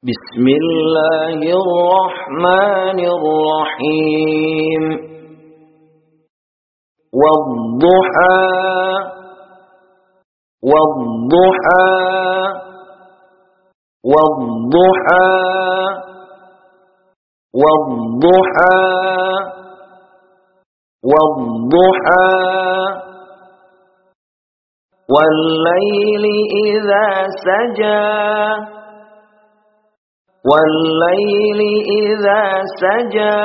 بسم الله الرحمن الرحيم. والضحى والضحى والضحى والضحى والضحى. والليل إذا سجى والليل إذا سجى.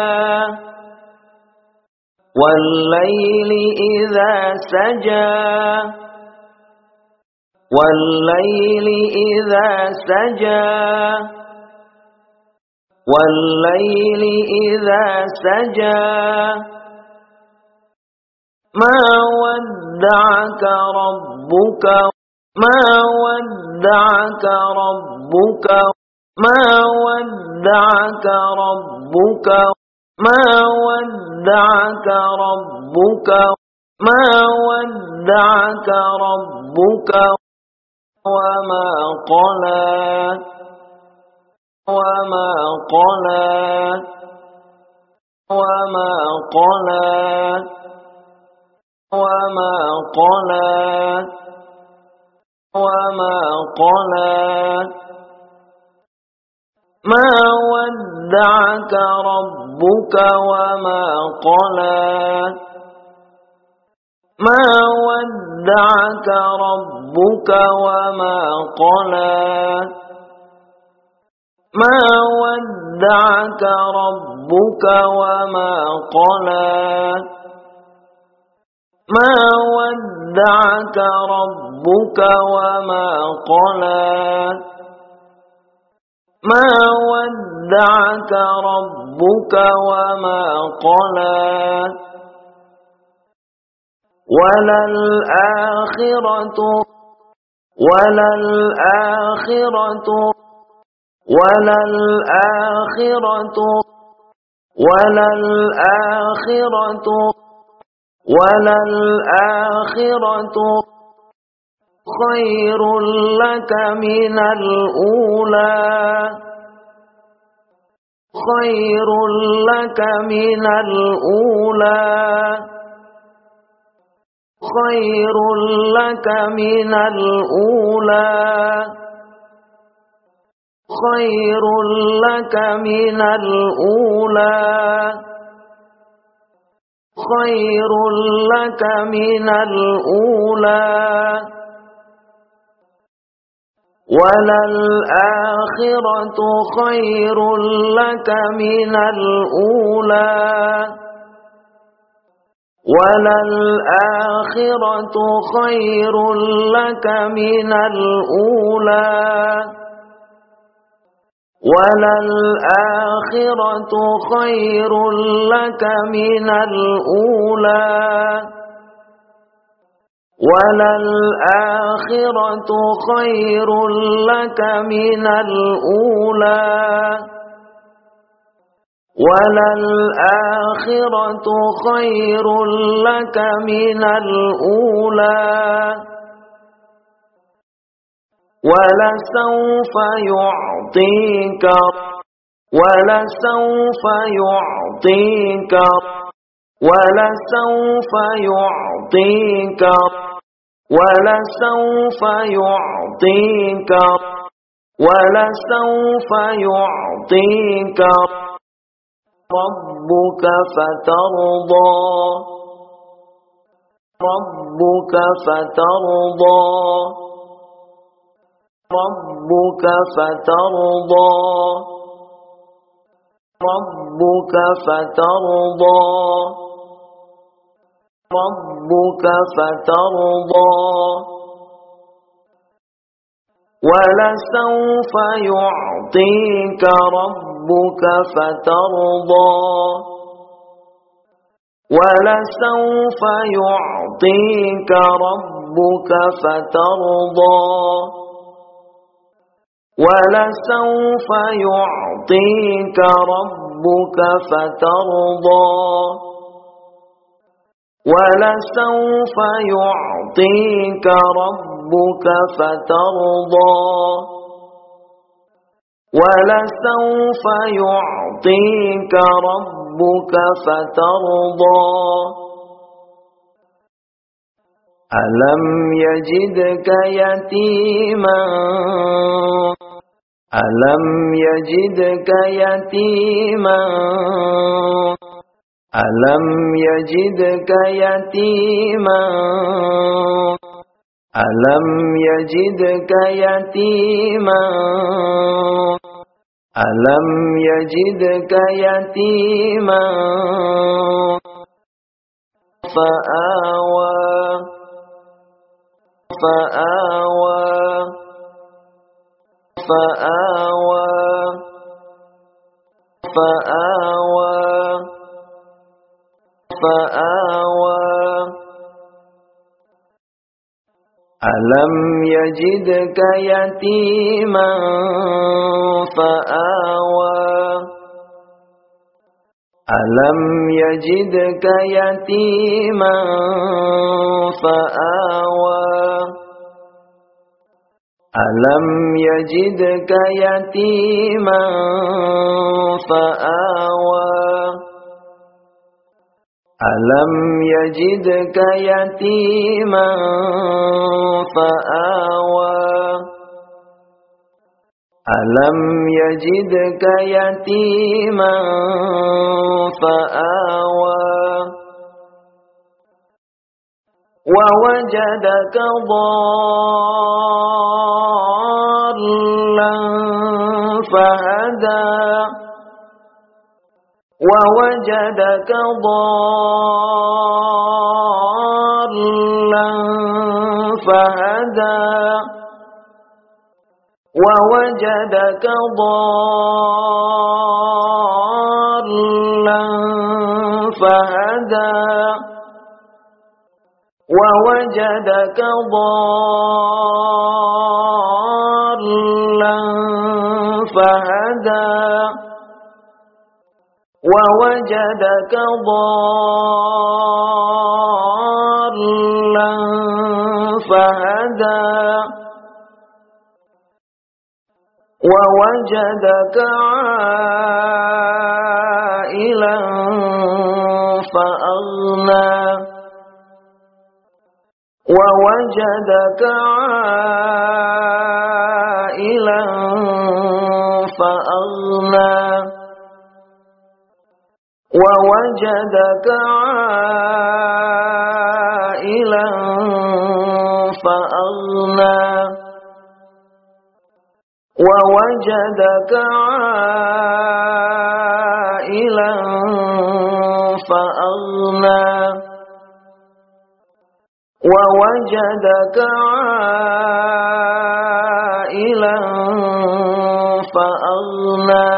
والليل إذا سجى. والليل إذا سجى. والليل إذا سجى. ما ودعك ربك ما ودعك ربك ما ودعك ربك ما ودعك ربك ما ودعك ربك وما قلى وما قلى وما قلى وما قلى وما قلى ما ودعك ربك وما قلى. ما ودعك ربك وما قلى. ما ودعك ربك وما قلى. ما ودعك ربك وما قلى. ما ودعك ربك وما قلى وللآخرة وللآخرة وللآخرة وللآخرة وللآخرة خير لك من الأولى. خير لك من الأولى. خير لك من الأولى. خير لك من الأولى. خير لك من الأولى. وللآخرة خير لك من الأولى. وللآخرة خير لك من الأولى. وللآخرة خير لك من الأولى. وللآخرة خير لك من الأولى. وللآخرة خير لك من الأولى. ولسوف يعطيك ولسوف يعطيك ولسوف يعطيك ولسوف يعطيك ولسوف يعطيك ربك فترضى. ربك فترضى. ربك فترضى. ربك فترضى. ربك فترضى ولسوف يعطيك ربك فترضى. ولسوف يعطيك ربك فترضى. ولسوف يعطيك ربك فترضى. ولسوف يعطيك ربك فترضى. ولسوف يعطيك ربك فترضى. ألم يجدك يتيما؟ ألم يجدك يتيما؟ ألم يجدك يتيما؟ ألم يجدك يتيما؟ ألم يجدك يتيما؟ فآوى فآوى ألم يجدك يتيما فآوى ألم يجدك يتيما فآوى ألم يجدك يتيما فآوى ألم يجدك يتيما فآوى ألم يجدك يتيما فآوى ووجدك ضالا فهدى ووجدك ضالا فهدى. ووجدك ضالا فهدى. ووجدك ضالا فهدى. ووجدك ضالا فهدى. ووجدك عائلا فأغنى. ووجدك عائلا ووجدك عائلا فأغنى. ووجدك عائلا فأغنى. ووجدك عائلا فأغنى.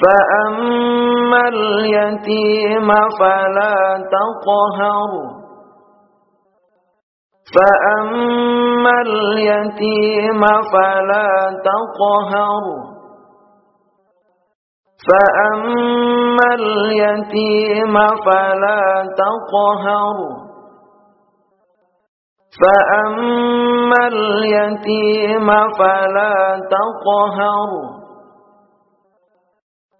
فأما اليتيم فلا تقهر فأما اليتيم فلا تقهر فأما اليتيم فلا تقهر فأما اليتيم فلا تقهر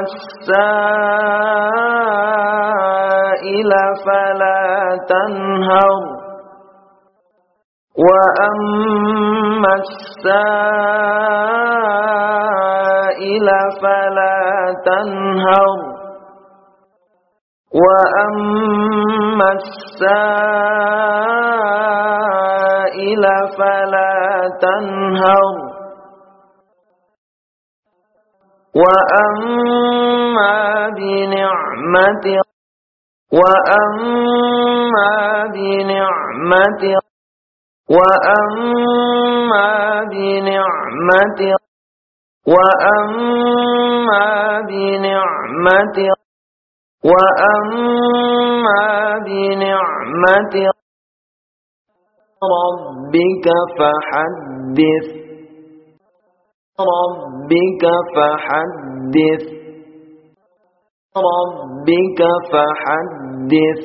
السائل فلا تنهر وأما السائل فلا تنهر وأما السائل فلا تنهر وأما بنعمة وأما بنعمة وأما بنعمة وأما بنعمة وأما بنعمة ربك فحدث ربك فحدث. ربك فحدث.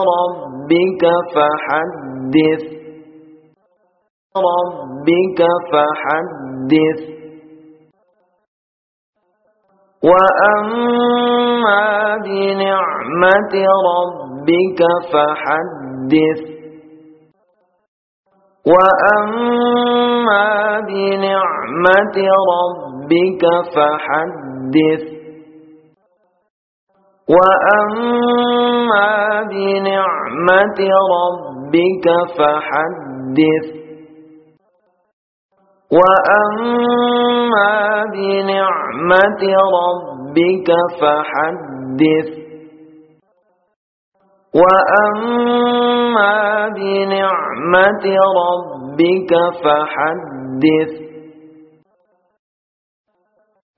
ربك فحدث. ربك فحدث. وأما بنعمة ربك فحدث. وأما بنعمة ربك فحدث وأما بنعمة ربك فحدث وأما بنعمة ربك فحدث وأما بنعمة ربك فحدث.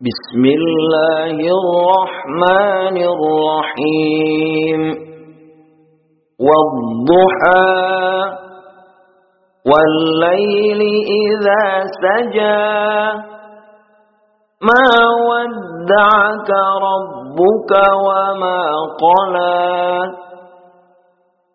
بسم الله الرحمن الرحيم. والضحى والليل إذا سجى. ما ودعك ربك وما قلى.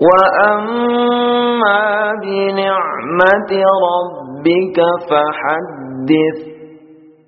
وأما بنعمة ربك فحدث